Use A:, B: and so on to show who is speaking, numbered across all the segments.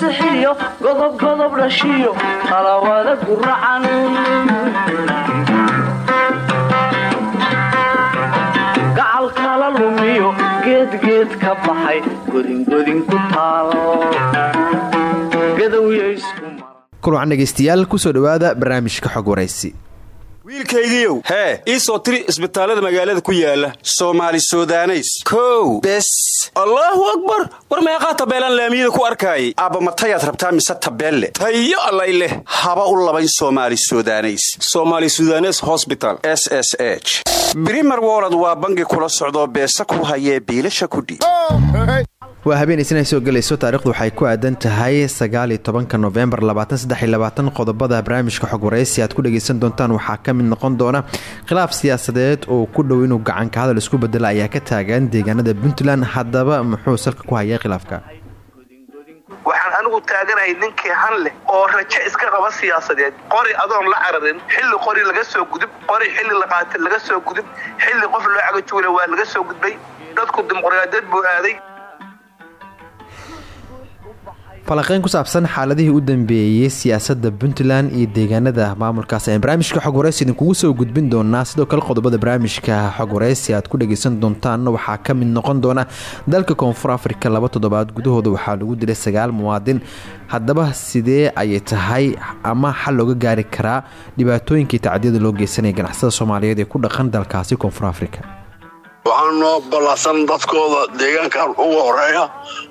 A: sixiyo godobgodob dhashiyo qalawada guracan gacalkala lumiyo geedgeed ka baxay godingodin ku taal
B: kulan dhegeystayaal ku soo dhawaada barnaamijka xog waraysi
C: wiilkaygiiow hee ii soo tiri isbitaallada magaalada ku yaalla soomaali sudaneys. Kow. Bes. Allaahu akbar. War meeqaa tabeelaan laamiyada ku arkaayay? Aabba matayaad rabtaa mise tabeelle? Tayo allay leh. Haba u labayn soomaali sudaneys. Somaali sudanes hosbital s s h. Brimer wolod waa bangi kula socdoo beesa ku hayee biilasha kudhiib
B: waa habeenaysan ay soo gelayso taarikhdu waxay ku aadan tahay sagaaliyo tobanka nofembar qodobada barnaamijka xog waraysi aad ku dhegaysan doontaan waxaa ka mid noqon doona khilaaf siyaasadeed oo ku dhow inuu gacanka hadal isku bedela ayaa ka taagan deegaanada puntland. Haddaba muxuu salka ku hayay khilaafka?
D: Waxaan anigu taaganahay ninkii han leh oo rajo iska qaba siyaasadeed. Qori adoon la cararin xilli qori laga soo gudub qori xilli laqaati laga soo gudub xilli qof loo cagajuula waa laga soo gudbay. Dadku dimuqraadiyad buu aaday
B: falanqeyn ku saabsan xaaladihii u dambeeyey siyaasadda puntland iyo deegaanada. Maamulkaas ayaan barnaamijka xog waraysi idinkugu soo gudbin doonaa. Sidoo kale qodobada barnaamijka xog waraysi aad ku dhageysan doontaan waxaa ka mid noqon doona dalka koonfur afrika laba toddobaad gudahooda waxaa lagu dilay sagaal muwaadin. Haddaba sidee ayay tahay ama xal looga gaari karaa dhibaatooyinkii tacdiyada loo geysanaya ganacsada soomaaliyeed ee ku dhaqan dalkaasi koonfur afrika
E: waxaan noo ballaasan dadkooda deegaankan ugu horreeya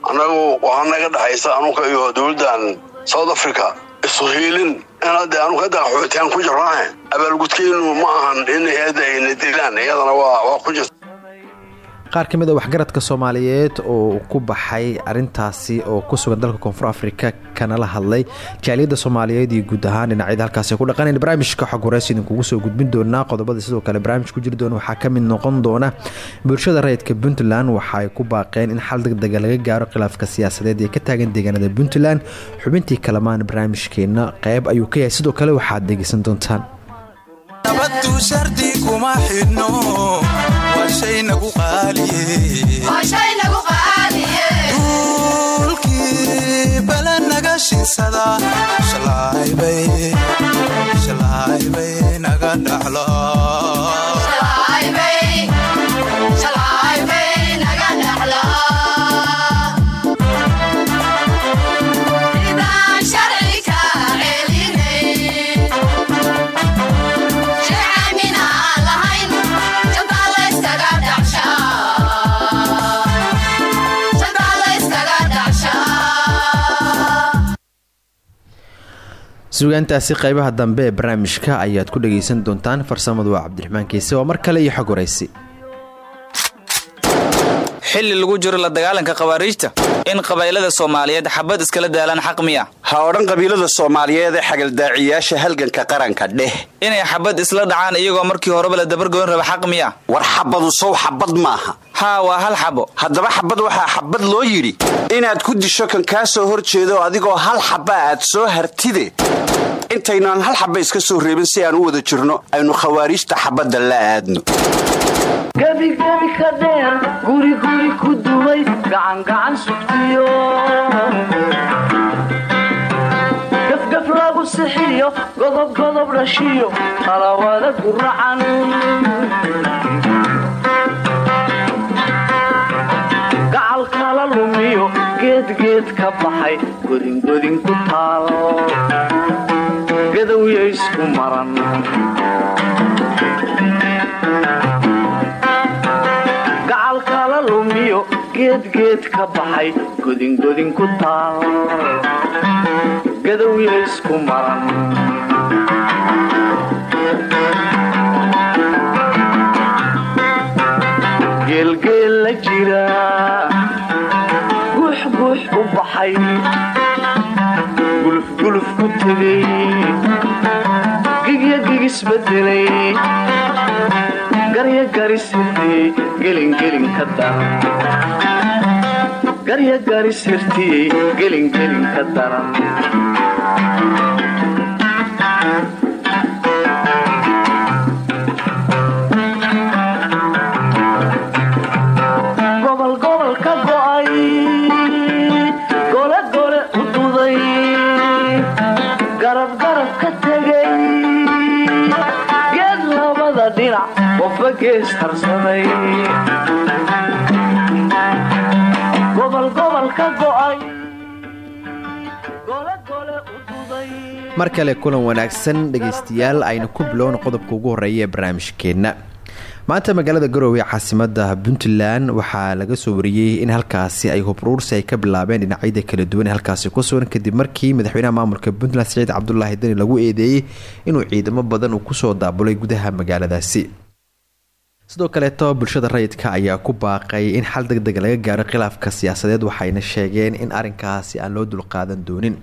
E: annagu waxaa naga dhexaysa anuga iyo dowladdan south africa. Isu hiilin inade anugu hadda qaxootiaan ku jirnaahe abaalgudkeynu ma ahan in hay'adda ayna dilaan iyadana waa ku jirta
B: qaar ka mid a waxgaradka soomaaliyeed oo ku baxay arintaasi oo ku sugan dalka koonfur afrika kanala hadlay jaaliyadda soomaaliyeed iyo guud ahaan dhinacyada halkaasi ku dhaqanayn barnaamijka xog waraysi idinkugu soo gudbin doonaa qodobada sidoo kale barnaamij ku jiri doona waxaa ka mid noqon doona bulshada rayidka puntland. Waxaay ku baaqeen in xal degdega laga gaaro khilaafka siyaasadeed ee ka taagan deegaanada puntland. Xubintii kalamaan barnaamijkeena qeyb ayuu ka yahay. Sidoo kale waxaad dhegeysan doontaan
F: qaaliyeduulkii bala naga shinsada shalaaybay naga dhaxlo
B: sugaantaasi qeybaha dambe ee barnaamijka ayaad ku dhageysan doontaan. Farsamadu cabdiraxmaan keise waa mar kale iyo xog waraysi
G: xilli lagu jiro la dagaalanka khawaariijta in qabaylada soomaaliyeed xabad iskala daalaan xaq miya.
C: Ha odhan qabiilada soomaaliyeed ee xagaldaaciyaasha halganka qaranka dheh.
G: Inay xabad isla dhacaan iyagoo markii horeba la dabargoyn raba xaq miya.
C: War xabadu sow xabad maaha.
G: Haa waa hal xabo.
C: Haddaba xabad waxaa xabad loo yidhi inaad ku disho kan kaa soo hor jeedo adigoo hal xaba aad soo hartide. Intaynaan hal xaba iska soo reebin si aan u wada jirno aynu khawaariijta xabadda la aadno
A: gebigebi ka dheer guriguri ku dumay gacangacan sugtiyo. Gafgaf lagu sixiyo godobgodob dhashiyo qalawada guracan gacalkala lumiyo geedgeed ka baxay godingodin ku taal. Gadowya isku maran lumiyo geedgeed ka baxay godingodin ku taal gadowya isku maran geelgeel la jira guuxguux u baxay gulufguluf ku tegay gigya gigisbedelay garya garisirtiyey gelingelin ka daran
B: mar kale kulan wanaagsan dhegaystayaal aynu ku bilowna qodobka ugu horreeya ee barnaamijkeenna. Maanta magaalada garowe caasimada puntland waxaa laga soo wariyey in halkaasi ay hubruursi ay ka bilaabeen dhinacyada kala duwan. Ee halkaasi ku sugan kadib markii madaxweynaha maamulka puntland siciid cabdulaahi deni lagu eedeeyey inuu ciidamo badan uu ku soo daabulay gudaha magaaladaasi sidoo kaleeto bulshada rayidka ayaa ku baaqay in xal deg deg laga gaaro khilaafka siyaasadeed waxayna sheegeen in arinkaasi aan loo dulqaadan doonin.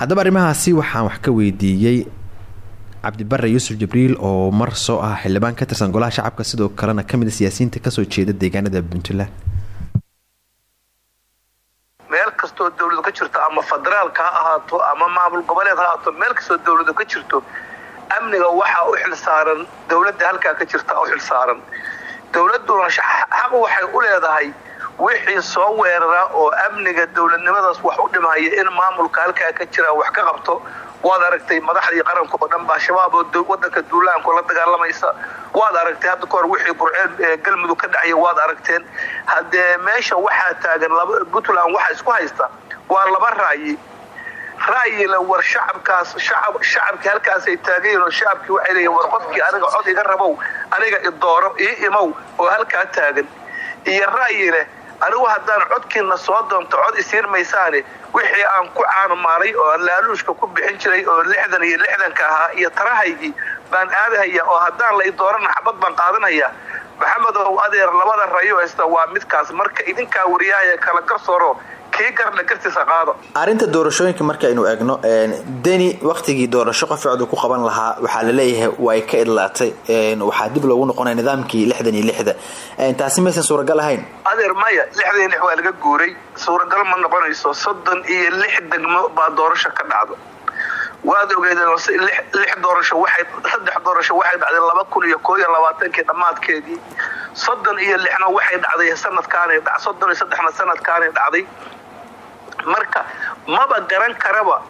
B: Haddaba arrimahaasi waxaan wax ka weydiiyey cabdibare yuusuf jibriil oo mar soo ah xildhibaan ka tirsan golaha shacabka sidoo kalena ka mid a siyaasiyiinta ka soo jeeda deegaanada puntland.
D: Meel kastoo dawladu ka jirto ama federaalka ha ahaato ama maamul goboleed ha ahaato meel kastoo dawladu ka jirto amniga waxaa u xil saaran dawladda halkaa ka jirta u xil saaran. Dawladuna xaq waxay u leedahay wixii soo weerara oo amniga dawladnimadaas wax u dhimaya in maamulka halkaa ka jira wax ka qabto. Waad aragtay madaxdii qaranka oo dhan baa shabaab oo wadanka duulaanku la dagaalamaysa waad aragtay hadda kahor wixii burceel galmudug ka dhacaya waad aragteen. Haddee meesha waxaa taagan puntland waxa isku haysta waa laba ra'yi ra'yila war shacabkaas shacabkii halkaasay taagayiin oo shacabkii waxay leeyihiin war qofkii aniga cod iga rabow aniga idooro ii imow oo halkaa taagan. Iyo ra'yi leh anigu haddaan codkiina soo doonto cod isiin maysaane wixii aan ku caanumaalay oo laaluushka ku bixin jiray oo lixdan iyo lixdanka ahaa iyo tarahaygii baan aadahaya oo haddaan la idoorana xabad baan qaadanaya maxamedow adeer labada rayo haysta waa midkaas. Marka idinkaa wariyaaya kala garsooro kii garna gartiisa qaado
H: arrinta doorashooyinka markaynu eegno deni waktigii doorasho qofcoodu ku qaban lahaa waxaa la leeyahay way ka idlaatay. Waxaa dib loogu noqonaya nidaamkii lixdan iyo lixda. Taasi maysan suuragal ahayn.
D: Adeer maya lixdan iyo lix waa laga guuray. Suuragal ma noqonayso soddon iyo lix degmo baa doorasho ka dhacdo. Waad ogeedeen lix doorasho waxay saddex doorasho waxay dhacday laba kun iyo koo iyo labaatankii dhammaadkeedii. Soddon iyo lixna waxay dhacday sanadkaanay dha soddon iyo saddexna sanadkaanay dhacday marka maba garan karaba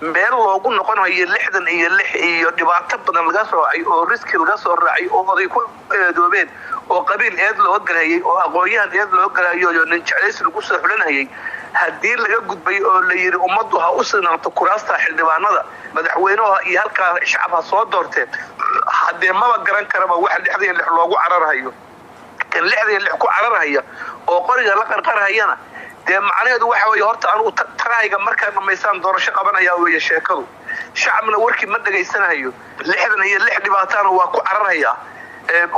D: meel loogu noqonayo lixdan iyo lix iyo dhibaato badan laga soocay oo riski laga soo raacay oo oday ku eedoobeen oo qabiil eed loo galhayay oo aqoon-yahan eed loo galhayo oo nin jeclays lagu soo xulanhayay haddii laga gudbay oo la yidhi ummaddu ha u sinaato kuraasta xildhibaanada madaxweynaha iyo halkaa shacab ha soo doorteen haddee maba garan karaba wax lixdan iyo lix loogu cararhayo kan lixdan iyo lix ku cararhaya oo qoriga la qarqarhayana dee macnaheedu waxa weeye horta anugu tarahayga markaa dhamaysaan doorasho qabanayaa weeye sheekadu. Shacabna warkii ma dhegaysanayo lixdan iyo lix dhibaataana waa ku cararhayaa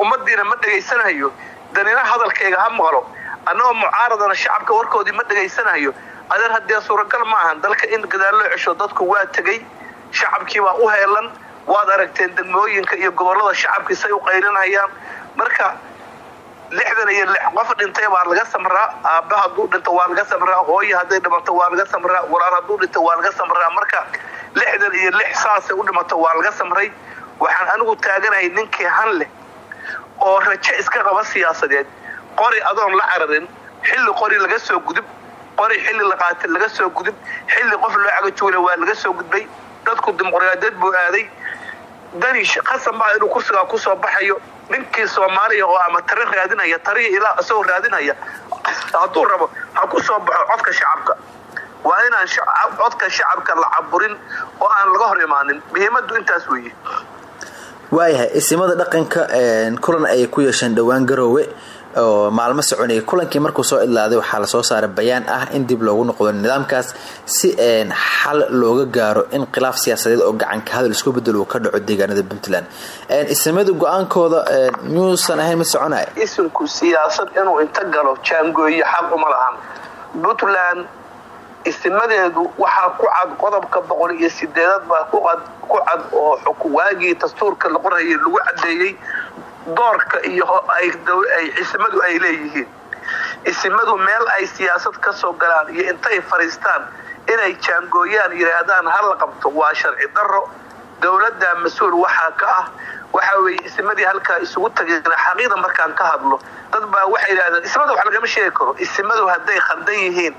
D: ummadiina ma dhegaysanayo danina hadalkayga ha maqlo. Annagoo mucaaradana shacabka warkoodii ma dhegaysanayo adeer haddee suuragal ma ahan dalka in gadaal loo cesho dadku waa tegey shacabkiibaa u heelan waad aragteen degmooyinka iyo gobollada shacabkii say u qaylinayaan marka lixdan iyo lix qof dhintay baa laga samraa aabba hadduu dhinto waa laga samraa hooye hadday dhimato waa laga samraa walaal hadduu dhinto waa laga samraa. Marka lixdan iyo lix saasay u dhimato waa laga samray. Waxaan anigu taaganahay ninkii han leh oo rajo iska qaba siyaasadeed. Qori adoon la cararin xilli qori laga soo gudub qori xilli la qaatay laga soo gudub xilli qof loo cagajuula waa laga soo gudbay. Dadku dimuqraadiyad buu aaday. Dani qasan baa inuu kursigaa ku soo baxayo ninkii soomaaliya oo ama tari raadinaya tariya ilaa isagoo raadinaya hadduu rabo ha ku soo baxo codka shacabka. Waa inaan codka shacabka la caburin oo aan laga hor imaanin. Muhiimadu intaas weeye.
H: Waayahay isimada dhaqanka kulan ayay ku yeesheen dhowaan garoowe oo maalmo soconayay kulankii markuu soo idlaaday waxaa la soo saaray bayaan ah in dib loogu noqdo nidaamkaas si xal looga gaaro in khilaaf siyaasadeed oo gacanka hadal isku bedel uu ka dhaco deegaanada puntland. Isimadu go'aankooda miyuusan ahayn mid soconaya
D: isinku siyaasad inuu inta galo jaangooye xaq uma lahan. Puntland isimadeedu waxaa ku cad qodobka boqol iyo sideedad baa ku cad oo waagii dastuurka la qorhayay lagu cadeeyey doorka iyo ay isimadu ay leeyihiin. Isimadu meel ay siyaasad ka soo galaan iyo intay fadhiistaan inay jaangooyaan yidhaahdaan ha la qabto waa sharci daro dowladda mas'uul waxaa ka ah waxa weeye isimadii halkaa isugu tageen xaqiida markaan ka hadlo. Dad baa waxay yidhahdeen isimada wax lagama sheegi karo isimadu hadday khaldan yihiin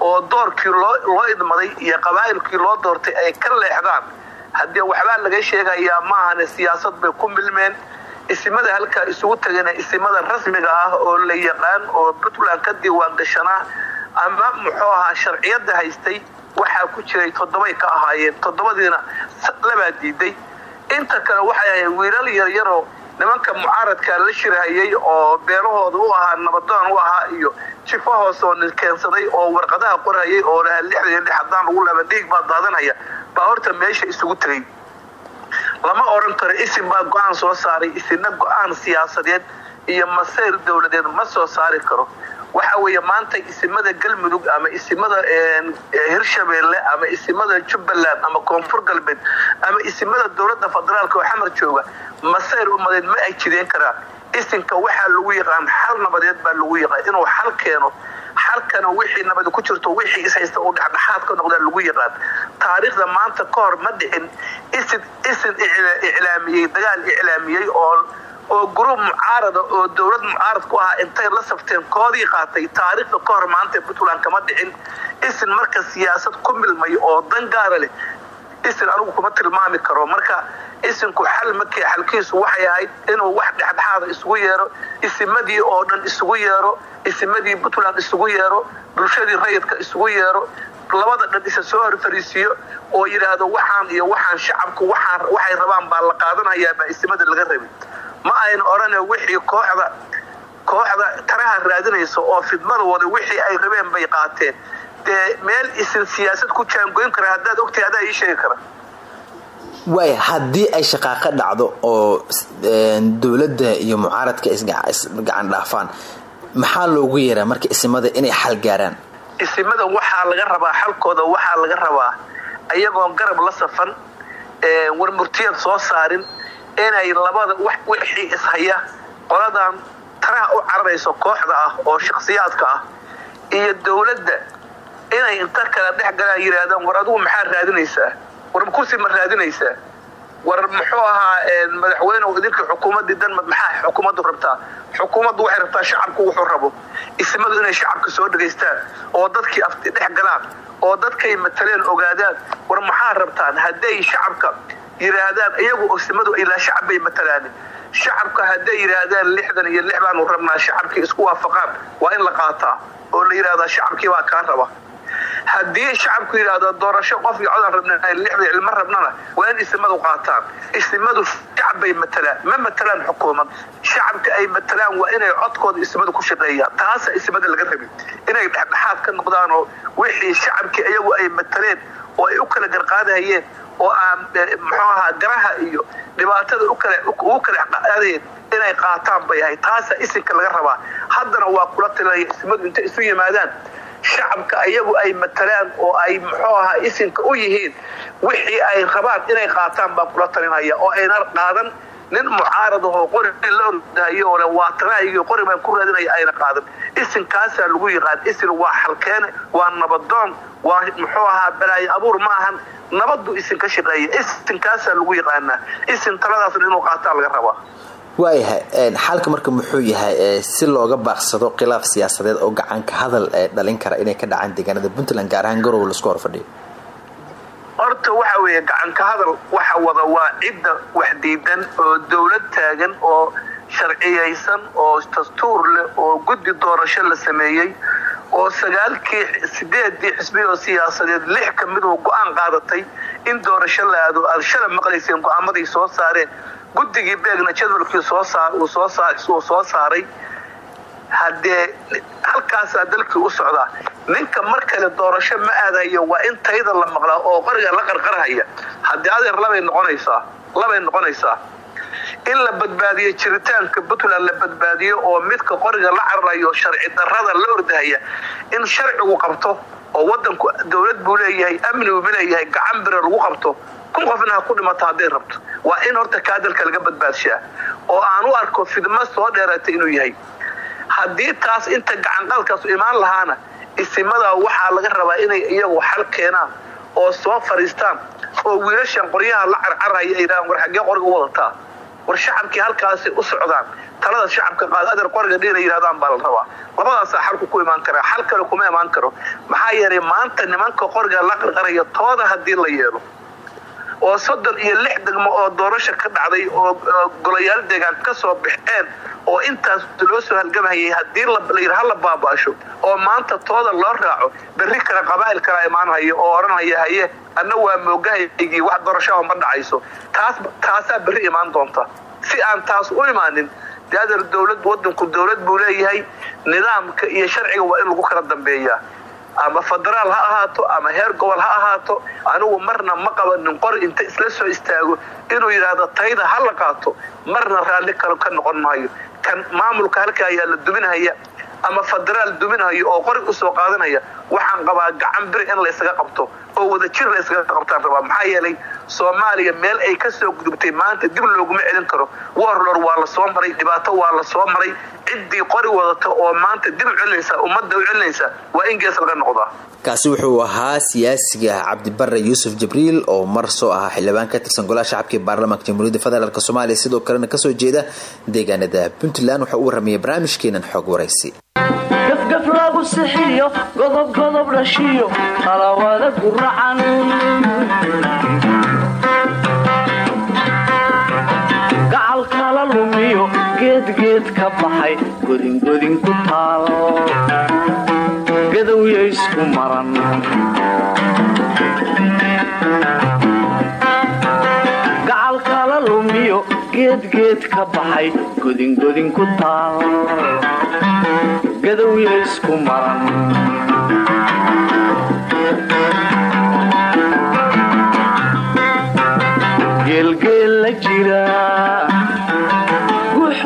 D: oo doorkii loo loo idmaday iyo qabaa'ilkii loo doortay ay ka leexdaan haddii waxbaa laga sheegayaa maahane siyaasad bay ku milmeen isimada halkaa isugu tagana isimada rasmiga ah oo la yaqaan oo puntland ka diiwaan gashanaa ama muxuu ahaa sharciyada haystay waxaa ku jiray toddobay ka ahaayeen toddobadiina labaa diiday. Inta kale waxay ahayd wiilal yaryaroo nimanka mucaaradka la shirahayay oo beelahooda u ahaa nabadoon u ahaa iyo jifo hoose oo nin oo warqadaha qorhayay oo lahaa lixdan iyo lix haddaan lagu laba dhiig baa daadanaya. Baa horta meesha isugu tegay lama odhan karo isim baa go'aan soo saaray isina go'aan siyaasadeed iyo masayr dowladeed ma soo saari karo. Waxa weeye maanta isimada galmudug ama isimada hirshabeelle ama isimada jubbaland ama koonfur galbeed ama isimada dowladda federaalka oo xamar jooga masayr umadeed ma ay jideen karaan isinka waxaa lagu yaqaan xal nabadeed baa lagu yaqaan inuu xal keeno xalkana wixii nabad ku jirto wixii ishaysta uu dhexdhexaad ka noqdaa lagu yaqaan? Taariikhda maanta ka hor ma dhicin isin isin iclaamiyey dagaal iclaamiyey oo oo gruub mucaarada oo dowlad mucaarad ku ahaa intay la safteen koodii qaatay taariikhda ka hor maanta puntland kama dhicin. Isin marka siyaasad ku milmay oo dan gaara leh isin anigu kuma tilmaami karo. Marka isinku xal markii xalkiisu waxay ahayd inuu wax dhexdhexaada isugu yeero isimadii oo dhan isugu yeero isimadii puntland isugu yeero bulshadii rayidka isugu yeero labada dhan isa soo horfariisiiyo oo yidhaahdo waxaan iyo waxaan shacabku waxay rabaan baa la qaadanayaa baa isimada laga rabin ma ayna odhane wixii kooxda kooxda taraha raadinaysa oo fidmada wada wixii ay rabeen bay qaateen dee meel isin siyaasad ku jaangoyn kara haddaad ogtahay adaa ii sheegi kara.
H: Waaya haddii ay shaqaaqo dhacdo oo dowladda iyo mucaaradka isgacan dhaafaan maxaa loogu yeeraa marka isimada inay xal gaaraan?
D: Isimada waxaa laga rabaa xalkooda waxaa laga rabaa ayagoon garab la safan war murtiyad soo saarin inay labada wixii ishaya qoladan taraha u cararayso kooxda ah oo shakhsiyaadka ah iyo dowladda inay inta kala dhex galaan yidhaahdaan war adigu maxaa raadinaysaa? War kursi ma raadinaysaa? War muxuu ahaa madaxweynew idinka xukuumaddii danmad maxaa xukuumaddu rabtaa? Xukuumaddu waxay rabtaa shacabku wuxuu rabo ismadu inay shacabka soo dhegaystaan oo dadkii afti dhex galaan oo dadkay mataleen ogaadaan. War maxaa rabtaan hadday shacabka yidhaahdaan iyagu ismadu ilaa shacab bay matalaan shacabka hadday yidhaahdaan lixdan iyo lix baanu rabnaa shacabkii isku waafaqaan waa in la qaataa oo la yidhahdaa shacabkii baa kaa raba haddii shacabku yidhaahdo doorasho qof iyo codaan rabna lixda ilma rabnana waa in isimadu qaataan. Isimadu shacab bay matalaan ma matalaan xukuumad shacabka ay matalaan waa inay codkooda isimadu ku shaqeeyaan taasa isimada laga rabin inay dhexdhexaad ka noqdaan oo wixii shacabkii iyagu ay mataleen oo ay u kala garqaadahayeen oo aan muxuu ahaa garaha iyo dhibaatada ugu kala qaadayeen inay qaataan bay ahay taasa isinka laga rabaa. Haddana waa kula talinaya isimadu intay isu yimaadaan shacabka iyagu ay matalaan oo ay muxuu ahaa isinka u yihiin wixii ay rabaan inay qaataan baan kula talinaya oo ayna qaadan. Nin mucaarad ahoo qori la ordahayo ole waa tanaahiyo qori baan ku raadinaya ayna qaadan. Isinkaasaa lagu yaqaan isin waa xalkeene waa nabadoon waa muxuu ahaa balaayo abuur ma ahan. Nabaddu isin ka shaqeeya isinkaasaa lagu yaqaanaa isin taladaasna inuu qaataa laga rabaa
H: waayahay xalka marka muxuu yahay si looga baaqsado khilaaf siyaasadeed oo gacanka hadal dhalin kara inay ka dhacaan deegaanada puntland gaar ahaan garowe lasku horfadhiyo.
D: Horta waxa weeye gacanka hadal waxa wada waa cidda wax diidan oo dowlad taagan oo sharciyaysan oo dastuur leh oo guddi doorasho la sameeyey oo sagaalkii sideedii xisbi oo siyaasadeed lix ka miduu go'aan qaadatay in doorasho la aado aad shala maqlayseen go'aamaday soo saareen guddigii beegna jadwalkii uu soo saaray. Haddee halkaasaa dalkii u socdaa ninka mar kale doorasho ma aadayo waa in tayda la maqlaa oo qoriga la qarqarhaya haddii adeer labay noqonaysaa labay noqonaysaa. In la badbaadiyo jiritaanka puntland la badbaadiyo oo midka qoriga la cararayo sharci darrada la ordahaya in sharcigu qabto oo wadanku dowlad buu leeyahay amni buu leeyahay gacan bira lagu qabto kun qofna ha ku dhimato hadday rabto. Waa in horta kaa dalka laga badbaadshaa oo aan u arko fidmo soo dheeratay inuu yahay. Haddii taas inta gacanqalkaasu imaan lahaana isimadaa waxaa laga rabaa inay iyagu xal keenaan oo soo fadhiistaan oo wiilashan qoryaha la carcaraya ay war xaggee qoriga u war shacabkii halkaasay u socdaan. Talada shacabka qaad adeer qoriga dhiina yidhahdaan baa la rabaa. Labadaasaa xalku ku imaan karaa xal kale kuma imaan karo. Maxaa yeelay maanta nimanka qoriga la qarqaraya tooda haddii la yeelo oo soddon iyo lix degmo oo doorasha ka dhacday oo golayaal deegaan ka soo baxeen oo intaas loo soo halgamahayay haddii layidhi ha la baabaasho oo maanta tooda loo raaco berri kale qabaa'il kala imaanhayo oo odhanhaya haye anna waa moogahaygii wax doorashaha ma dhacayso. Taas taasaa berri imaan doonta. Si aan taas u imaanin dee adeer dowlad wadanku dowlad buu leeyahay nidaamka iyo sharciga waa in lagu kala dambeeyaa ama federaal ha ahaato ama heer gobol ha ahaato anigu marna ma qabanin qori inta isla soo istaago inuu yidhaahdo tayda ha la qaato marna raalli kale ka noqon maayo. Kan maamulka halka ayaa la duminhaya ama federaal duminhayo oo qori u soo qaadanaya waxaan qabaa gacan biri in laysaga qabto oo wadajir laysaga qabtaan rabaa maxaa yeelay soomaaliya meel ay ka soo gudubtay maanta dib looguma celin karo. Warlor waa la soo maray dhibaato waa la soo maray. Ciddii qori wadata oo maanta dib celinaysa ummadda u celinaysa waa in gees laga noqdaa
H: kaasi wuxuu ahaa siyaasiga cabdibare yuusuf jibriil oo mar soo ahaa xildhibaan ka tirsan golaha shacabka ee baarlamaanka jamhuuriyadda federaalk soomaaliya. Sidoo kalena ka soo jeeda deegaanada puntland waxaa u warramayay barnaamijkeenan xoog waraysi
A: lagu sixiyo godob godob dhashiyo talawaada guracan gacal kala lumiyo geedgeed ka baxay godingodin ku taal. Gadowya isku maran. Gacal kala ka baxay godingodin ku taal gadowya isku maran geelgeel la jira guux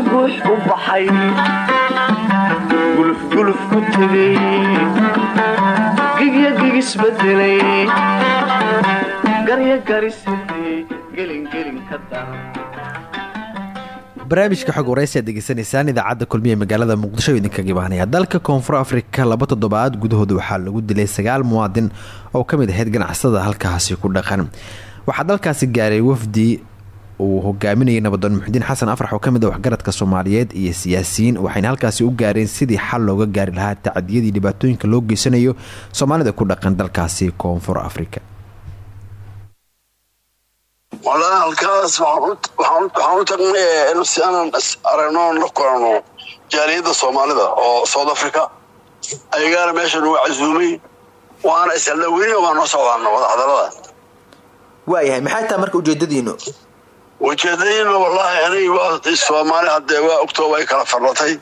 A: u baxay. Gulufguluf ku tegay gigya gigisbedelay garya garisirtay gelingelin ka daran
B: barnaamijka xog waraysiaad degeysanaysaan idaacadda kulmiye magaalada muqdisho idinkaga imaanaya dalka koonfur afrika laba toddobaad gudahooda waxaa lagu dilay sagaal muwaadin oo ka mid ahayd ganacsada halkaasi ku dhaqan. Waxaa dalkaasi gaaray wafdi uu hogaaminayay nabadoon muxudiin xasan afrax oo ka mid a waxgaradka soomaaliyeed iyo siyaasiyiin waxayna halkaasi u gaareen sidii xal looga gaari lahaa tacadiyadii dhibaatooyinka loo geysanayo soomaalida ku dhaqan dalkaasi koonfur afrika
E: walahi halkaas waxaan u tagnay si aanan aragno la kulano jaaliyadda soomaalida oo south africa. Ayagaana meesha nagu casuumay waana isaldhaweyni waa noo socdaana wadahadalada
H: waayahay maxay tahay marka ujeedadiinu
E: ujeedadiina wallaahi aniga waa soomaali haddee waa ogtooba ay kala fadhatay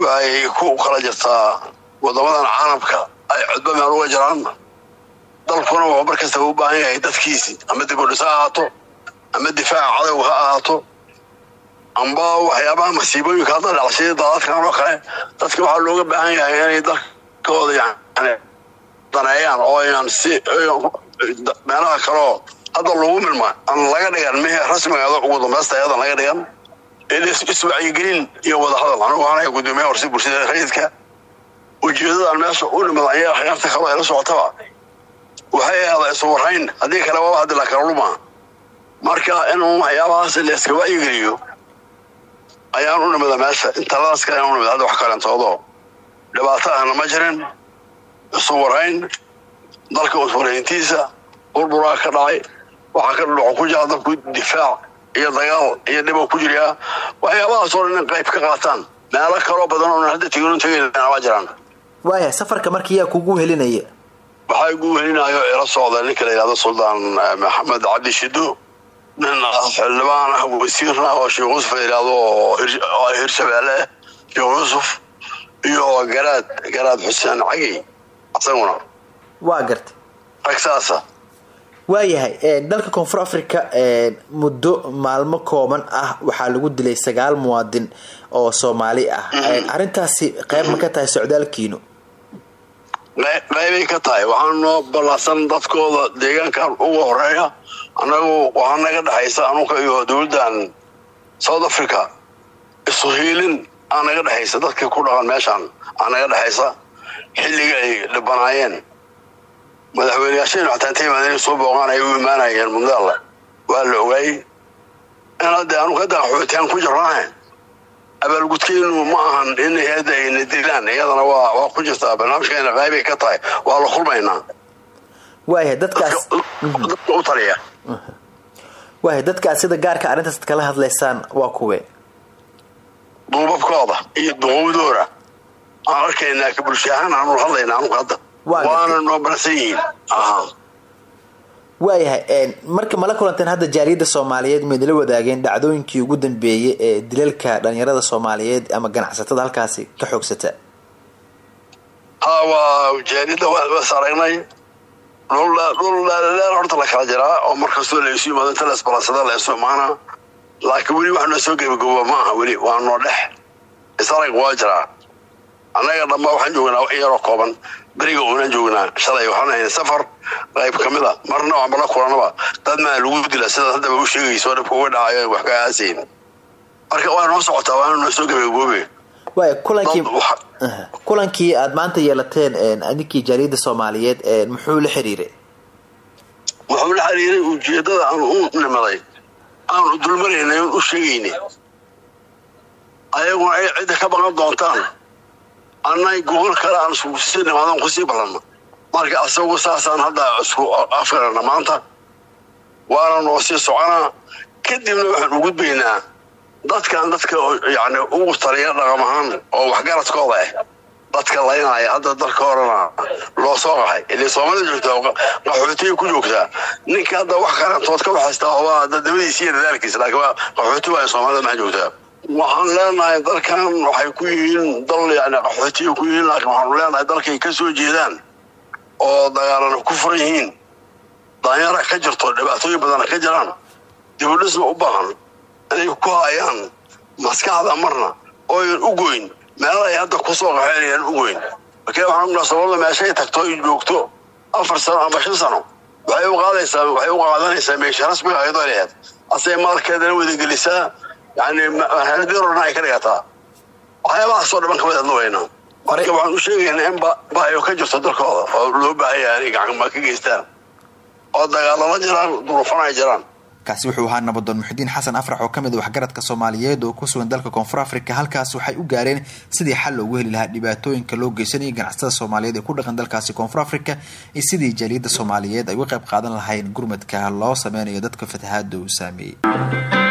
E: waxay ku kala jirtaa wadamadan caalamka ay codba meel uga jiraan dalkuna wuxuu mar kastaba u baahan yahay dadkiisi. Ama dibudhis ha ahaato ama difaaca cadowga ha ahaato amba waxyaabaha masiibooyinka hadda dhacshaya daadadkan oo kale dadka waxaa looga baahan yahay inay dalkooda yani daneeyaan oo aynan si meelaha kaleo hadda lagu milma aan laga dhigan mehe rasmigeeda ugu dambaysta ayadan laga dhigan. Iswacyigelin iyo wadahadal anigu anaya gudoomiyaha horsi bulshada rayidka. Ujeedadan meesha u nimid ayaa khiyaarta kaloo ay la socotaba waxay ahda isu warayn haddii kale waa haddi la kala luma marka inuu waxyaabahaas layska wacyigeliyo ayaan u nimida meesha. Intaladaas kale u nimid hadda wax kalentoodo dhibaato ahna ma jirin. Isu warayn dalka uswarayntiisa burburaa ka dhacay. Waxaa ka dhudhaco ku jira difaac iyo dagaal iyo dhibo ku jiriyaa waxyaabahaas oo dhan in qayb ka qaataan. Meelo kaloo badan oo hadda tegin tegayna waa jiraan.
H: Waayahay safarka marka yaa kugu helinaya
E: waxaa igu welinaayo ila socda ninka la yidhahdo suldaan maxamed cabdi shido nin xildhibaan ah wasiirna oo sheekh yuusuf la yidhahdo oo hirshabeelle ah sheekh yuusuf iyo garaad garaad xuseen cagey isaguna
H: waa gartay.
E: Rag saasa.
H: Waayahay dalka koonfur africa muddo maalmo kooban ah waxaa lagu dilay sagaal muwaadin oo soomaali ah. Arrintaasi qayb ma ka tahay socdaalkiinu
E: qaybay ka tahay waxaan noo ballaasan dadkooda deegaankan uga horreeya annagu waxaa naga dhexaysa anuka iyo dowladdan south africa. Isu hiilin aa naga dhexaysa dadka ku dhaqan meeshaan aa naga dhexaysa xilliga ay dhibanaayeen. Madaxweyneyaashaynu xataa intay imaadeen soo booqaan ay u imaanayeen muddaalla waa la ogaayey. In hadda xootiaan ku jirnaahe abaalgudkeynu ma ahan in hay'adda ayna dilaan iyadana waa ku jirtaa barnaamijkeena qaybay ka tahay waa la kulmaynaa
H: waayahay dadkaas
E: dadka u taliya.
H: Waayahay dadkaas sida gaarka arrintaas ad kala hadlaysaan waa kuwe.
E: Duubabkooda iyo duqowdooda aan arkaynaa ka bulsho ahaan aanu hadlaynaa anugu hadda
H: Waa
E: waana noo barsan yihiin
H: waayahay marka mala kulanteen hadda jaaliyadda soomaaliyeed maydala wadaageen? Dhacdooyinkii ugu dambeeyey ee dilalka dhalinyarada soomaaliyeed ama ganacsatada halkaasi ka xoogsata?
E: Ha waa jaaliyadda waas aragnay dhul dhul dheer horta la kala jiraa oo markastoo laysu yimaado inta laisbalansada laysu imaana. Laakiin weli wax noo soo gebagooba ma aha weli waa noo dhex. Isarag waa jiraa. Annaga dhamma waxaan joognaa yaroo kooban beriga uunaan joognaa shalay waxaan ahayn safar qayb ka mid a marna waxba la kulanaba. Dad maa lagu dila sidaas haddaba u sheegayso dhibka uga dhacayo wax ka aasayn. Marka waa noo socotaa waana noo soo gebagoobe
H: waaya kulankii kulankii aad maanta yeelateen adinkii jaaliyadda soomaaliyeed muxuu la xiriiray
E: wuxuu la xiriiray ujeedada aan u nimaday aanu dulmaraynay oon u sheegaynay. Ayaguna ay cidda ka baqan doontaan annay gogol kale aan isku sii nimaadaan ku sii ballanno marka asagu saasaan hadda isku afgarana maanta. Waana noo sii soconaa kadibna waxaan u gudbaynaa dadkan dadka yani ugu taliya dhaqam ahaan oo waxgaradkooda ah dadka laynaya hadda dalka horena loo soo qaxay. Ilay soomaalida joogtaa qaxootiga ku joogtaa. Ninka hadda wax karantood ka waxaystaa waa dadnimadiisa iyo dadaalkiisa laakiin waa qaxooti waa soomaalida maxaa joogtaa waxaan leenahay dalkan waxay ku yihiin dal yani qaxootiga ku yihiin laakiin waxaanu leenahay dalkay ka soo jeedaan oo dagaalana ku furan yihiin. Daanyara ka jirto dhibaatooyin badana ka jiraan. Dibudhisma u baahan inay ku hayaan maskaxda marna ooyan u goyn. Meelada ay hadda ku soo qaxeynayaan u goyn. Markee waxaan ognaha soomaalida meeshay tagto ay joogto afar sano ama shan sano. Waxay u qaadaysaa waxay u qaadanaysaa meesha rasmiga ayadoo lehed asay maalkeedana wadagelisaa yani hanadirorna ay ka dhigataa waxyaabahaasoo dhaban ka mid hadla weynaa marka waxaan u sheegaynaa in baayo ka jirto dalkooda oo loo baahan yahay inay gacanma ka geystaan oo dagaalala jiraan durufana ay jiraan
B: kaasi wuxuu ahaa nabadoon muxudiin xasan afrax oo ka mid a waxgaradka soomaaliyeed oo ku sugan dalka koonfur africa halkaas waxay u gaareen sidii xal loogu heli lahaa dhibaatooyinka loo geysanayay ganacsatada soomaaliyeed ee ku dhaqan dalkaasi koonfur africa iyo sidii jaaliyadda soomaaliyeed ay uga qayb qaadan lahayn gurmadka loo sameynayo dadka fatahaada uu saameeyey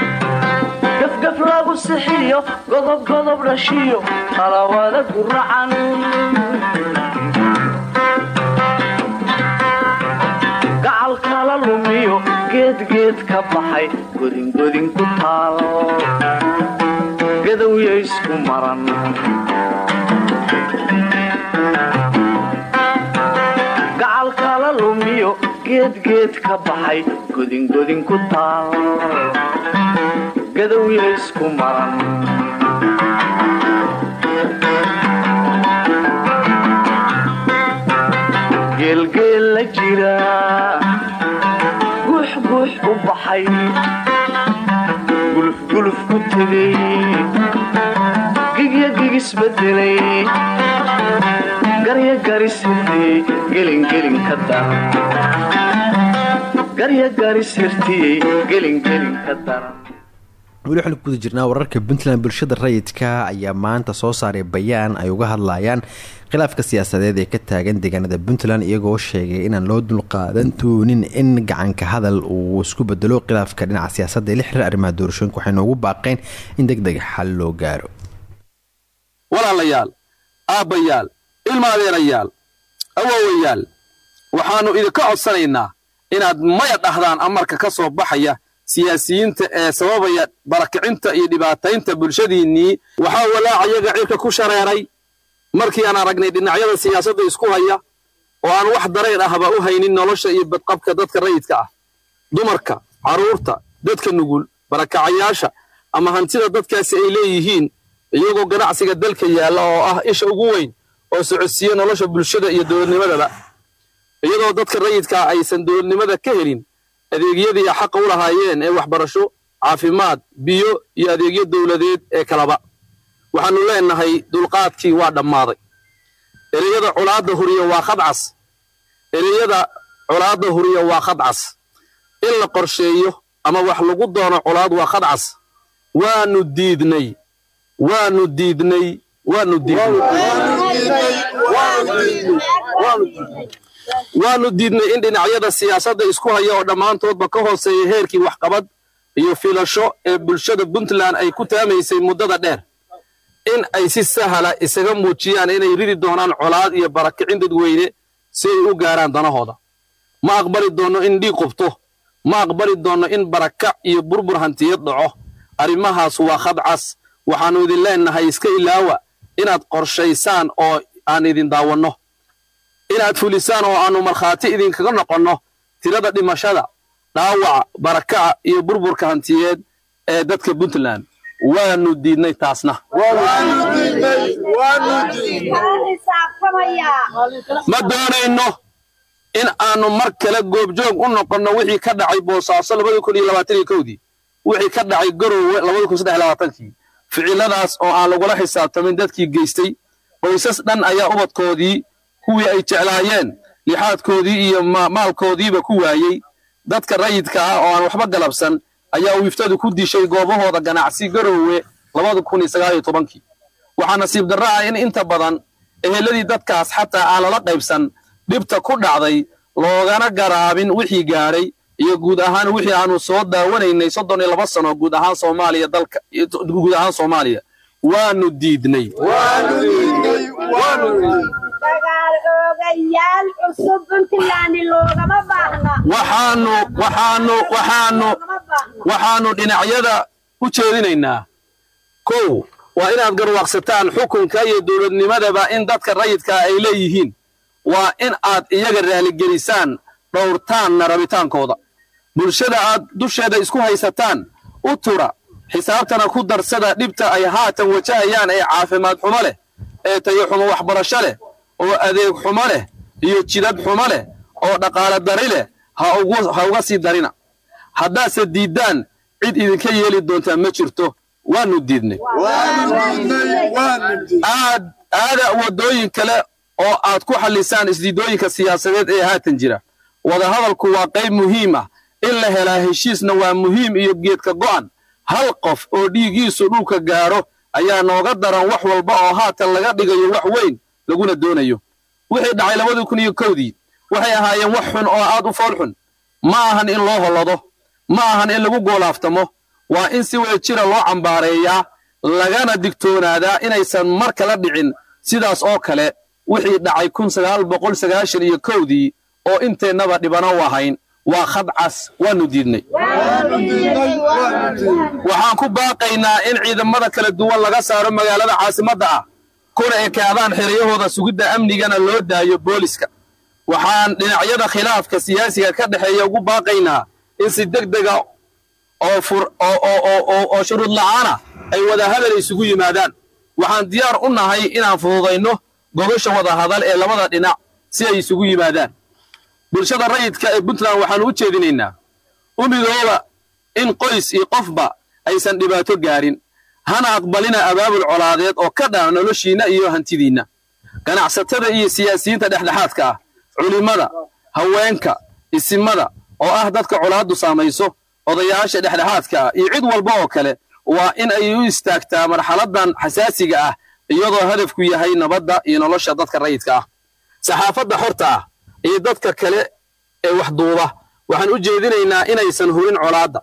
A: lagu sixiyo godob godob dhashiyo talawaada guracan gacal kala lumiyo geedgeed ka baxay godingodin ku taal. Gadowya isku maran. Gacal kala lumiyo ka baxay godingodin ku taal gadowya isku maran geelgeel la jira. Guux guux u baxay. Gulufguluf ku tegay gigya gigisbedelay garya garisirtiyey gelingelin ka daran garya garisirtiyey gelingelin ka daran
B: weli waxaanu ku guda jirnaa wararka puntland bulshada rayidka ayaa maanta soo saaray bayaan ay uga hadlayaan khilaafka siyaasadeed ee ka taagan deegaanada puntland iyagoo sheegay inaan loo dulqaadan doonin in gacanka hadal uu isku bedelo khilaafka dhinaca siyaasadda ee la xiriir arrimaha doorashooyinka. Waxay noogu baaqeen in deg deg xal loo gaaro.
I: Walaalayaal aabbayaal ilma adeerayaal awowayaal waxaannu idinka codsanaynaa inaad maya dhahdaan amarka ka soo baxaya siyaasiyiinta ee sababaya barakicinta iyo dhibaataynta bulshadiinnii waxaa walaacayaga cirka ku shareeray. Markii aan aragnay dhinacyada siyaasadda isku haya oo aan wax dareen ahba u haynin nolosha iyo badqabka dadka rayidka ah. Dumarka carruurta dadka nugul barakacayaasha ama hantida dadkaasi ay leeyihiin iyagoo ganacsiga dalka yaalla oo ah isha ugu weyn oo socodsiiya nolosha bulshada iyo dowladnimadaba. Iyadoo dadka rayidkaa aysan dowladnimada ka helin adeegyadii xaqa u lahaayeen ee waxbarasho caafimaad biyo iyo adeegyo dowladeed ee kalaba. Waxaannu leennahay dulqaadkii waa dhammaaday. Ereyada colaadda huriya waa khadcas. Ereyada colaadda huriya waa khadcas. In la qorsheeyo ama wax lagu doono colaad waa khadcas. Waannu diidnay. Waannu diidnay. Waannu diidnay waanu diidnay in dhinacyada siyaasadda isku haya oo dhammaantoodba ka hooseeya heerkii waxqabad iyo filasho ee bulshada puntland ay ku taamaysay muddada dheer. In ay si sahala isaga muujiyaan inay ridi doonaan colaad iyo barakicin dadweyne si ay u gaaraan danahooda. Ma aqbali doonno in dhiig qubto. Ma aqbali doonno in barakac iyo burbur hantiyad dhaco. Arrimahaas waa khad cas waxaannu idin leennahay iska ilaawa inaad qorshaysaan oo aan idin daawanno inaad fulisaan oo aannu markhaati idinkaga noqonno tirada dhimashada dhaawaca barakaca iyo burburka hantiyeed ee dadka puntland. Waanu diidnay taasna. Ma doonayno in aannu mar kale goobjoog u noqonno wixii ka dhacay boosaaso dii wixii ka dhacay garowe ficiladaas oo aan lagula xisaabtamin dadkii geystay qoysas dhan ayaa ubadkoodii kuwii ay jeclaayeen lixaadkoodii iyo maalkoodiiba ku waayey. Dadka rayidka ah oo aan waxba galabsan ayaa wiiftadu ku dishay goobahooda ganacsi garowe kii waxaa nasiib darro ah in inta badan eheladii dadkaas xataa aan lala qaybsan dhibta ku dhacday loogana garaabin wixii gaadhay iyo guud ahaan wixii aanu soo daawanaynay soddon iyo laba sano guud ahaan soomaaliya dalka guud ahaan soomaaliya. Waanu diidnay waxaanu waxaanu waxaanu waxaanu dhinacyada u jeedinaynaa kow waa inaad garwaaqsataan xukunka iyo dowladnimadaba in dadka rayidkaa ay leeyihiin. Waa in aad iyaga raaligelisaan dhowrtaanna rabitaankooda. Bulshada aad dusheeda isku haysataan u tura. Xisaabtana ku darsada dhibta ay haatan wajahayaan ee caafimaad xumo leh ee tayo xumo waxbarasho leh oo adeeg xumo leh iyo jidad xumo leh oo dhaqaale dari leh ha uga sii darina. Haddaadse diiddaan cid idinka yeeli doontaa ma jirto. Waanu diidnay. Aada waddooyin kale oo aad ku xallisaan isdiidooyinka siyaasadeed ee haatan jira. Wadahadalku waa qayb muhiim ah. In la helaa heshiisna waa muhiim iyo geedka go'an. Hal qof oo dhiiggiisu dhulka gaadho ayaa nooga daran wax walba oo haatan laga dhigayo wax weyn laguna doonayo. Wixii dhacay labadii kun iyo kowdii waxay ahaayeen wax xun oo aad u fool xun. Ma ahan in loo hollado ma ahan in lagu goolaaftamo. Waa in si wada jira loo cambaareeyaa lagana digtoonaadaa inaysan mar kala dhicin. Sidaas oo kale wixii dhacay kun sagaal boqol sagaashan iyo kowdii oo inteennaba dhibano u ahayn waa khad cas waanu diidnay waxaan ku baaqaynaa in ciidamada kala duwan laga saaro magaalada caasimadda ah kuna ekaadaan xeriyahooda sugidda amnigana loo daayo booliska. Waxaan dhinacyada khilaafka siyaasiga ka dhexeeya ugu baaqaynaa in si deg dega oo shuruud la'aana ay wadahadal isugu yimaadaan. Waxaan diyaar u nahay inaan fududayno gobasha wadahadal ee labada dhinac si ay isugu yimaadaan. Bulshada rayidka ee puntland waxaannu u jeedinaynaa u midooba in qoys iyo qofba aysan dhibaato gaarin hana aqbalina abaabul colaadeed oo ka dhana noloshiinna iyo hantidiinna. Ganacsatada iyo siyaasiyiinta dhexdhexaadka ah culimmada haweenka isimada oo ah dadka colaaddu saamayso odayaasha dhexdhexaadka ah iyo cid walba oo kale waa in ay u istaagtaa marxaladdan xasaasiga ah iyadoo hadafku yahay nabadda iyo nolosha dadka rayidka ah. Saxaafadda xorta ah iyo dadka kale ee wax duuba waxaan u jeedinaynaa inaysan hurin colaadda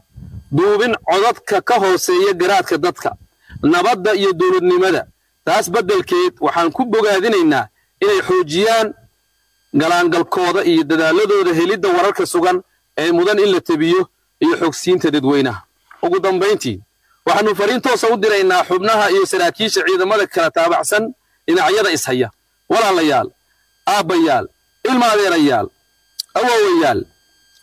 I: duubin codadka ka hooseeya garaadka dadka nabadda iyo dowladnimada. Taas beddelkeed waxaan ku bogaadinaynaa inay xoojiyaan galaangalkooda iyo dadaaladooda helidda wararka sugan ee mudan in la tebiyo iyo xogsiinta dadweynaha. Ugu dambayntii waxaannu fariin toosa u diraynaa xubnaha iyo saraakiisha ciidamada kala taabacsan dhinacyada ishaya walaalayaal aabbayaal ilma adeerayaal awoowayaal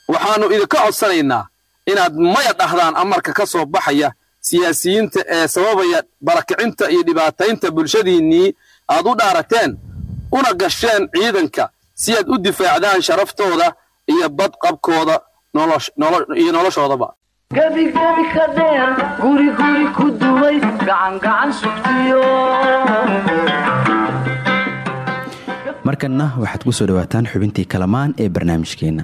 I: waxaannu idinka codsanaynaa inaad maya dhahdaan amarka ka soo baxaya siyaasiyiinta ee sababaya barakicinta iyo dhibaataynta bulshadiinnii aad u dhaarateen una gasheen ciidanka si aad u difaacdaan sharaftooda iyo badqabkooda iyo noloshoodaba.
A: Gebigebi ka dheer guri guri ku duway gacangacan sugtiyo.
J: Markanna waxaad ku soo dhowaataan xubintii kalamaan ee barnaamijkeenna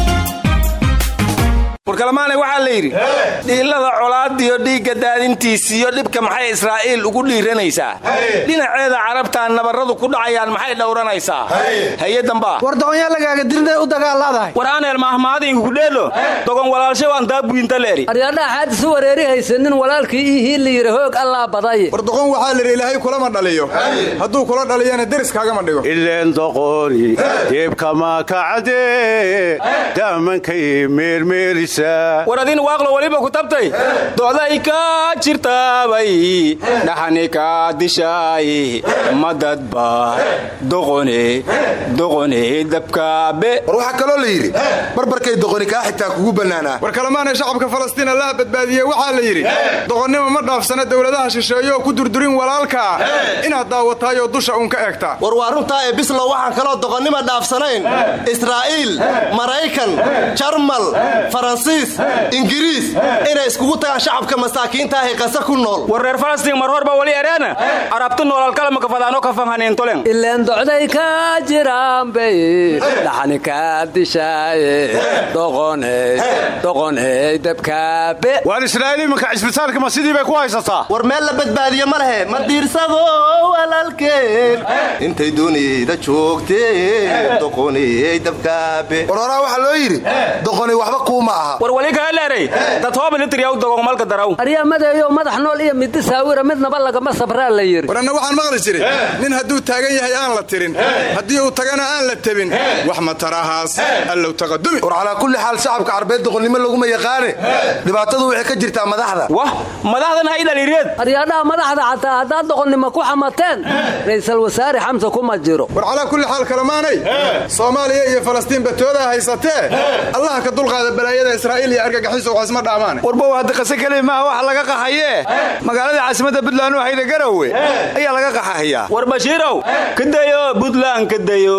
C: warkalamaanay waxaa la yidhi dhiillada colaadiyo dhiigga daadintiisiyo dhibka maxay israa'iil ugu dhiiranaysaa? Dhinaceeda carabtaa nabarradu ku dhacayaan maxay dhowranaysaa? Hayadambaa
K: war doqonyaa lagaaga dirnay u dagaalaadahay
C: war aaneel mahmaadiinku kudheelo dogon walaalshay waan taa buyinta leeri
L: aryadhaha xaad isu wareeri haysanin walaalkii ihii la yidhi hoog allaa badaye
M: war doqon waxaa layidhi ilaahay kulama dhaliyo. Hadduu kula dhaliyana deriskaagama dhigo.
N: Ileen doqoni deebkama kacdee damankay meermeelisa
C: war adin waaqlo weliba ku tabtay. Dooday ka jirtaabay. Dhaxani ka dishaay madadba doqone? Doqone dabkaabe
O: war waxaa kaloo la yidhi barbarkay doqoni kaa xitaa kugu bannaanaa.
M: War kalemaanay shacabka falastiin allaha badbaadiyey waxaa la yidhi doqonnimo ma dhaafsana dowladaha shisheeyo oo ku durdurin walaalkaa inaad daawataayoo dusha uun ka eegtaa
P: war waa runtaa ee bislow waxaan kaloo doqonnima dhaafsanayn. Israa'iil maraykan jarmal faransiis ingiriis. Inay iskugu tagaan shacabka masaakiinta ahi qasa ku nool.
C: War reer falastiin mar horba wali ereena. Arabti noolal kalama kafadaano kafanhaneentolen
L: ileen docday ka jiraanbay dhaxani ka dishaaye doqoney dabkaabe
N: waar israa'iil iminka cisbitaalka ma sidii bay ku haysataa
P: war meel la badbaadiye ma lehe ma diirsado walaalkeed intay dunida joogtee doqoney dabkaabe
O: war horaa waxaa loo yidhi? Doqoni waxba kuuma aha
C: war wali kaa leeray? Dad hoobilitriyaw dogon malka daraw
L: aryamadeeyo madax nool iyo midi saawira midnaba lagama sabraa la yidhi
M: war anna waxaan maqli jiray nin hadduu taagan yahay aan la tirin. Haddii uu tagana aan la tebin wax matarahaas allow taqadumi.
O: War calaa kulli xaal shacabka carbeed doqonnimo laguma yaqaane. Dhibaatadu waxay ka jirtaa madaxda.
C: Wah madaxdan hay dhaliireed
L: aryaadhaha madaxda xataa haddaad doqonnimo ku xamateen ra'iisul wasaare xamse kuma jiro.
M: War calaa kulli xaal kalemaanay soomaaliya iyo falastiin batoodaa haysatee. Allaha ka dulqaada balaayada israa'iil iyo argagaxiso wax isma dhaamaane
N: warbow hadda qase keli maaha waxa laga qaxayee magaalada caasimadda buntland oo hayda garowe ayaa laga qaxahayaa
C: war bashiirow kadayo buntland kadayo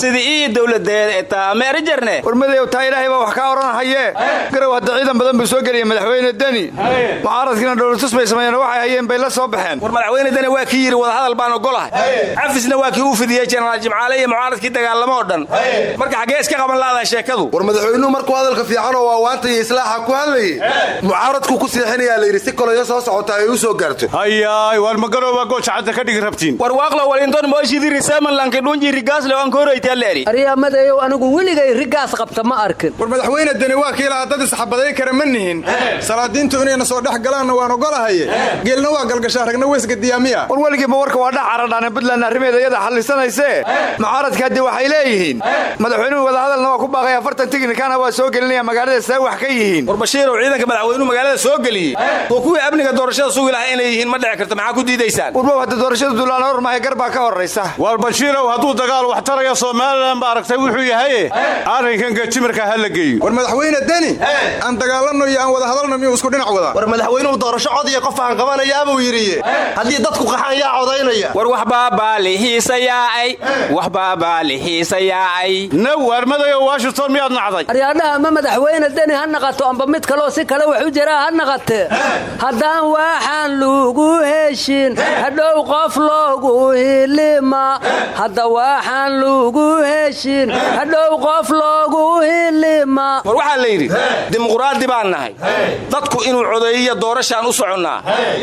C: sidii ii dowladeed etaa meerijarne
N: war madeew taa ilaahay baa wax kaa odhanahayee garow hadda ciidan badan buu soo geliyay madaxweyne deni. Mucaaradkiina dhowlatus bay sameeyeen waxay hayeen bay la soo baxeen.
C: War madaxweyne deni waa kii yidhi wadahadal baan ogolahay. Cafisna waa kii u fidiyey jenaraal jimcaale iyo mucaaradkii dagaalamo oo dhan marka xaggee iska qaban laadaa sheekadu.
O: War madaxweynuhu markuu hadalka fiicanoo waawaanta iyo islaaxa ku hadlayay mucaaradku ku seexinayaa layidhi si koloyo soo socota ay u soo gaarto.
N: Hayaay waar ma garowbaa goojacadda ka dhigi rabtiin.
C: War waaqlo walinton mooshidii risemanlanki dhunji rigaasle waan kooraytaleeri
L: aryamadeeyow anigu weligay rigaas qabta ma arkin.
M: War madaxweyne deni waa dad isxabaday kara ma nihin. Salaadiintu inayna soo dhex galaanna waan ogolahaye. Geelna waa galgashaa ragna weysgadiyaamiya
N: war weligiiba warka waa dhex caradhaane buntland arrimeeda iyada xallisanaysee mucaaradka haddii waxay leeyihiin madaxweynuhu wadahadalna waa ku baaqay afartan tignikana waa soo gelinaya magaalada see wax ka yihiin?
C: War bashiirow ciidanka madaxweynuhu magaalada soo geliyey oo kuwii amniga doorashada sugi lahaa inay yihiin ma dhici karto maxaa ku diidaysaan?
N: Warbow hadda doorashada duulaan hormahay gar baa ka horraysa. Waar bashiirow hadduu dagaal wax taraya somalilan ba aragtay wuxuu yahaye arrinkan getimarka ha la geeyo.
M: War madaxweyne deni aan dagaalanno iyo aan wada hadalno miyuu isku dhinac wadaa?
P: War madaxweynuhu doorasho cod iyo qof aan qabanayaabuu yidhiye haddii dadku qaxaan yaa codaynaya.
C: War waxbaabaa lihiisayaacay waxbaabaa lihiisayaacay
N: naw armadayo washington miyaad nacday?
L: Aryaadhaha ma madaxweyne deni ha naqato amba mid kaloo si kale wax u jiraa ha naqatee haddaan waxaan lugu heshin hadhow qof loogu hilima. Hadda waxaan lugu heshin hadhow qof loogu hilima.
C: War waxaa la yidhi dimuqraadi baan nahay. Dadku inuu codeeyiyo doorashaan u soconnaa.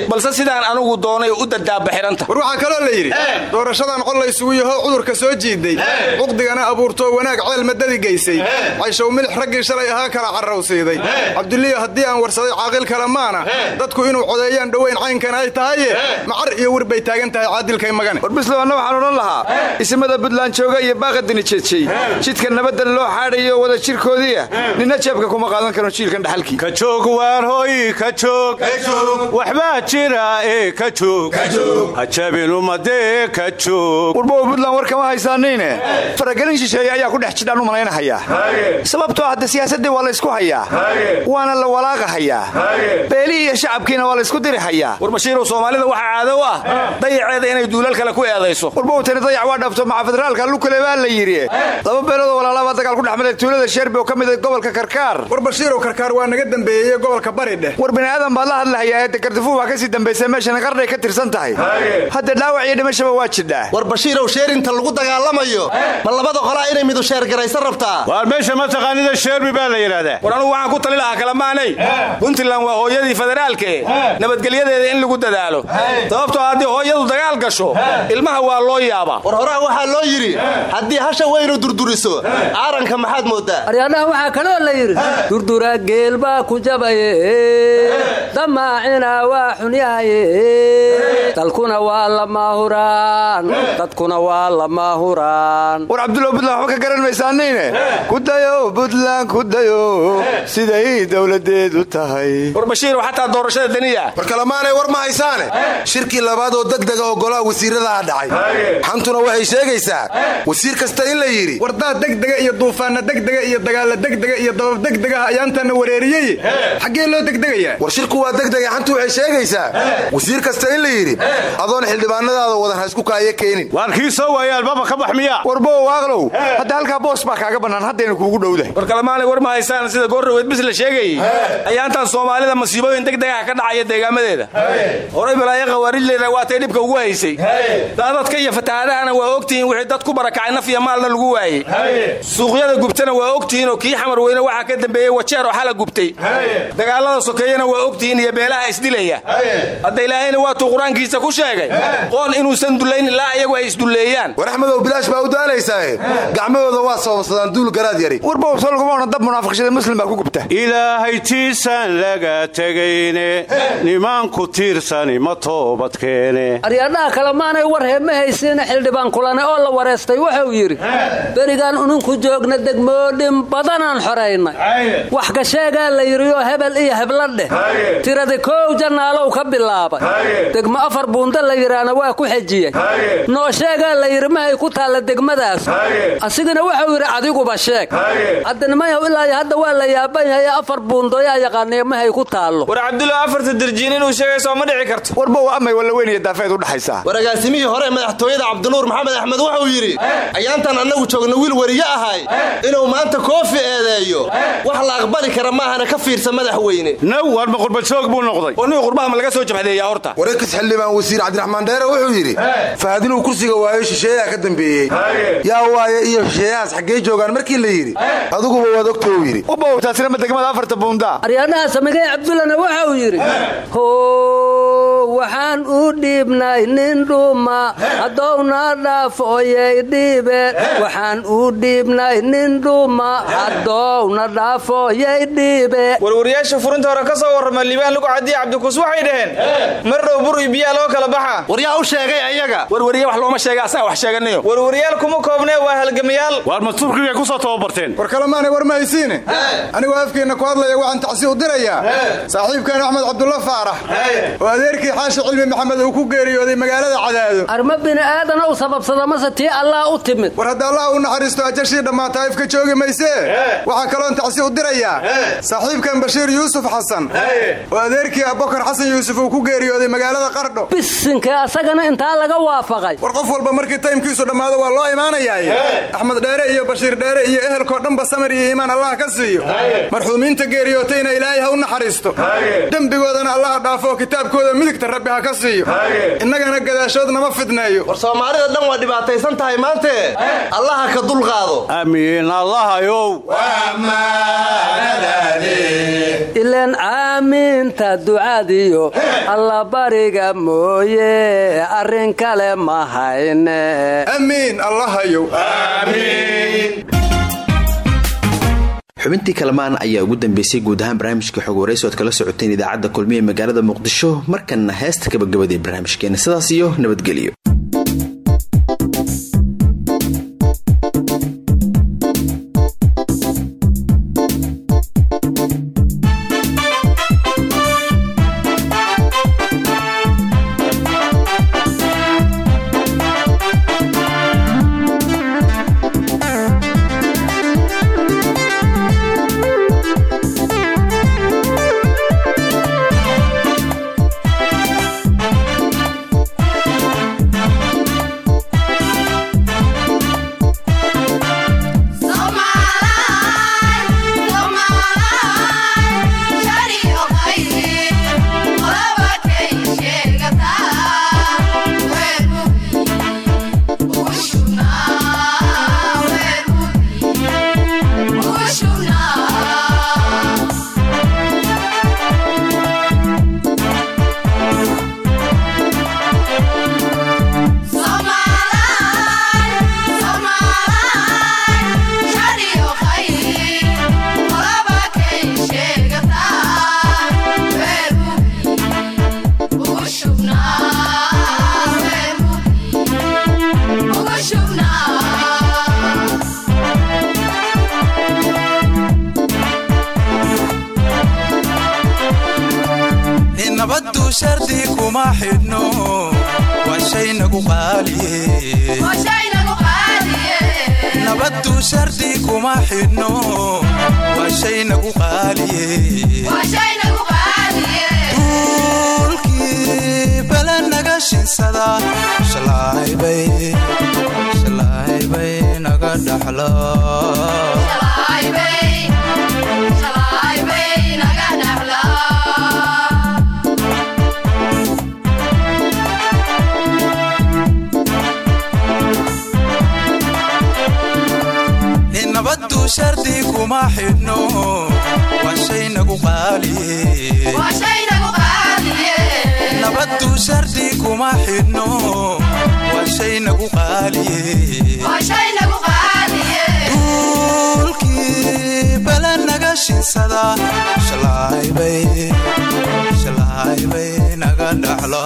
C: Balse sidaan anugu doonay u dadaaba xidhanta
M: war waxaa kaloo la yidhi doorashadan qol laysugu yaho cudurka soo jiiday. Cuqdigana abuurtoo wanaag ceel madadi geysay. Cayshow milix raggii shalay ahaa kala carrawsiiday cabduliya haddii aan warsaday caaqil kale maana. Dadku inuu codeeyaan dhoweyn caynkan ay tahaye macar iyo wir bay taagan tahay caadilkay magane
N: war bislow anna waxaan odhan lahaa isimada buntland jooga iyo baaqadini jeejey jidka nabaddan loo xaadhayo wada jirkoodiia nina jeebka kuma qaadan karo jiilkan dhaxalkii. Ka joog waar hooy ka joog. Waxbaa jira ee ka joog. Ha jabin
C: dalkeenu madee ka joog.
N: Warbowa puntland war kama haysaaniine faragelin shisheeye ayaa ku dhex jidhaan u malaynahayaa sababtoo hadda siyaasaddii waa laysku hayaa waana la walaaqahayaa beelihii iyo shacabkiina waa laysku diri hayaa
C: war bashiirow soomaalida waxaa caado u ah. Dayaceeda inay duulal kale ku eedayso.
N: Warbow tani dayac waa dhaafto maca federaalka lukale baa la yidhi. Laba beeloodoo walaalabaa dagaal ku dhexmaray tuulada sheerbi oo ka mid ah gobolka karkaar.
M: War bashiirow karkaar waa naga dambeeyey gobolka bari dheh
N: war bini'aadan baad la hadlahayaa ee dekardifu baa ka sii dambaysa meeshana qarnay ka tirsan tahay. Hadda dhaawac iyo dhimashaba waa jidhaa.
P: War bashiirow sheerinta lagu dagaalamayo. Ma labada qolaa inay midu sheergaraysan rabtaa?
C: Waar meesha ma taqaanida sheerbi baa la yidhaahdaa war anugu waxaan ku tali lahaa kalamaanay puntland waa hooyadii federaalkae nabadgelyadeeda in lagu dadaalo. Sababtoo haddii hooyadu dagaal gasho ilmaha waa loo yaabaa.
P: War horaha waxaa loo yidhi haddii hasha weynu durduriso aaranka maxaad moodaa?
L: Aryaadhaha waxaa kaloo la yidhi durdura geel baa ku jabaye damaacina waa xunyahaye dalkuna waa lamaahuraan dadkuna waa lamaahuraan
N: war cabdulla buntland waxba ka garan maysaanayne kudayo buntland kudayo siday dowladeedu tahay.
C: War bashiirow xataa doorashada daniya?
O: War kalamaanay war ma haysaane? Shirkii labaad oo degdega oo golaha wasiiradaha dhacay. Xantuna waxay sheegaysaa wasiir kasta in la yidhi
M: wardaa degdega iyo duufaanna degdega iyo dagaalla degdega iyo dabab degdegaha ayaantanna wareeriyey. Xaggee loo degdegayaa?
O: War shirku waa degdega xantu waxay sheegaysaa wasiir kasta in la yidhi adoon xildhibaanadaada wadan ha isku kaayo keenin.
C: Waar kii soo waaya albaba ka bax miya
N: warbow waaqlow hadda halkaa boos baa kaaga bannaan haddayna kuugu dhowdahay
C: war kalamaanay war ma haysaan sida goorraweyd bis la sheegayey ayaantan soomaalida masiibooyin degdegaha ka dhacaya deegaamadeeda horay balaayo khawaarijleyna waatay dhibka ugu haysay. Daadadka iyo fatahaadahana waa ogtihiin wixii dad ku barakacay naf iyo maalna lagu waayey. Suuqyada gubtana waa ogtihiin oo kii xamar weyne waxaa ka dambeeyey wajeer oo xala gubtay. Dagaalada sokeeyana waa ogtihiin iyo beelaha isdilaya. Hadda ilaahayna waatuu qur'aankiisa ku sheegay. Qoon inuusan dullayn ilaa iyagu ay isdulleeyaan.
O: War axmedow bilaash baa u daalaysaae gacmahooda waa sababsadaan duul garaad yari.
N: Warbow solgumona dab munaafiqshada
C: ilaahay tiisaan laga tegayne nimaanku tiirsani ma toobadkeene
L: aryaadhaha kale maanay war heema haysiina xildhibaan kulane oo la wareystay wuxuu yidhi berigaan uninku joogna degmoodhin badanaan xoraynay wax ka sheegaa la yidhioo hebel iyo hebla dheh. Tirada koow jannaalow ka bilaabay. Degmo afar buunda la yidhaahna waa ku xejiyey. Noo sheegaa la yidhi mahay ku taalla degmadaas. Asigana wuxuu yidhi adiguba sheeg waa la yaaban yahay afar buundoyaa yaqaaniyo mahay ku taallo.
G: War cabdulla afarta dirjiin inuu sheegay soo ma dhici karto.
N: Warbow amay walla weyn iyo daafeed u dhaxaysaa
P: war agaasimihii hore madaxtooyada cabdinuur maxamed axmed wuxuu yidhi ayaantan annagu joogna wiil weriye ahay inuu maanta koofi eedeeyo. Wax la aqbali kara maahana ka fiirsa madaxweyne
C: naw waar ma qurbajoog buu noqday. Oo nin qurbaha ma laga soo jabhadeeyaa horta.
O: Wareekis xildhibaan wasiir cabdiraxmaan dheere wuxuu yidhi fahad inuu kursiga waayo shisheeyaha ka dambeeyey. Yaa waaye iyo shisheeyahaas xaggee joogaan markii la yidhi adiguba waad ogtou yidhi
N: ubow taasina ma degmada afarta buunda
L: aryaadhaha samigay cabdullana wuxuu yidhi ho waxaan u dhiibnay nin dhuma. Haddowna dhaafoyay dhiibe. Waxaan u dhiibnay nin dhuma. Haddowna dhaafoyay dhiibe.
G: Warwariyaasha furinta hore ka soo warrama liibaan lagu cadiye cabdikuus waxay dhaheen mar dhow bur iyo biyaa loo kala baxa.
P: War yaa u sheegay ayaga?
C: Warwariye wax looma sheega asaa wax sheeganayo
G: warwariyaal kuma koobnee waa halgamayaal.
C: Waar ma turkigay ku soo tababarteen.
M: War kalemaanay war ma haysiine anigoo afkeenna ku hadlaya waxaan tacsi u dirayaa. Saaxiibkeen axmed cabdulla faarax. Oo adeerkii xaashi cilmi maxamed uu ku geeriyooday magaalada cadaado.
L: Arma bini'aadana u sababsada mase tii allah u timid.
M: War hadda allah u naxariisto ajashii dhammaata ifka joogi maysee waxaa kaloon tacsi u dirayaa saaxiibkan bashiir yuusuf xasan. Oo adeerkii abubakar xasan yuusuf uu ku geeriyooday magaalada qardho
L: bisinka asagana intaa laga waafaqay.
M: War qof walba markii taymkiisu dhammaado waa loo imaanayaaye axmed dheere iyo bashiir dheere iyo ehelkoo dhanba samir iyo iimaan allah ka siiyo. Marxuumiinta geeriyootayna ilaahay ha u naxariisto. Dembigoodana allah dhaafo kitaabkooda midigta rabbi ha ka siiyo innagana gadaashood nama fidneeyo.
P: War soomaalida dhan waa dhibaataysan tahay maante. Allaha ka dulqaado
C: amiin allahayow
L: ileen aamiinta ducadiyo. Alla bariga mooye arrin kale ma hayne.
M: Amiin allahayow
H: xubintii kalamaan ayaa ugu dambeysay guud ahaan barnaamijka xog waraysi oad kala socoteen idaacadda kulmiye magaalada muqdisho markanna heesta gabagabada ee barnaamijkeena. Sidaas iyo nabadgelyo
F: nabaddu shardi kuma xidhno. Waa shay nagu qaaliye. Duulkii bala naga shinsada shalaaybay naga dhaxlo shardi kuma xidhno waa shay nagu qaaliye nabaddu shardi kuma xidhno waa shay nagu qaaliye duulkii bala naga shinsada shalaaybay naga dhaxlo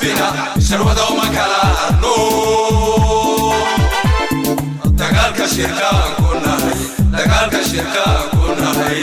F: bina
Q: dagaalka shirkaan ku nahay dagaalka shirkaan ku nahay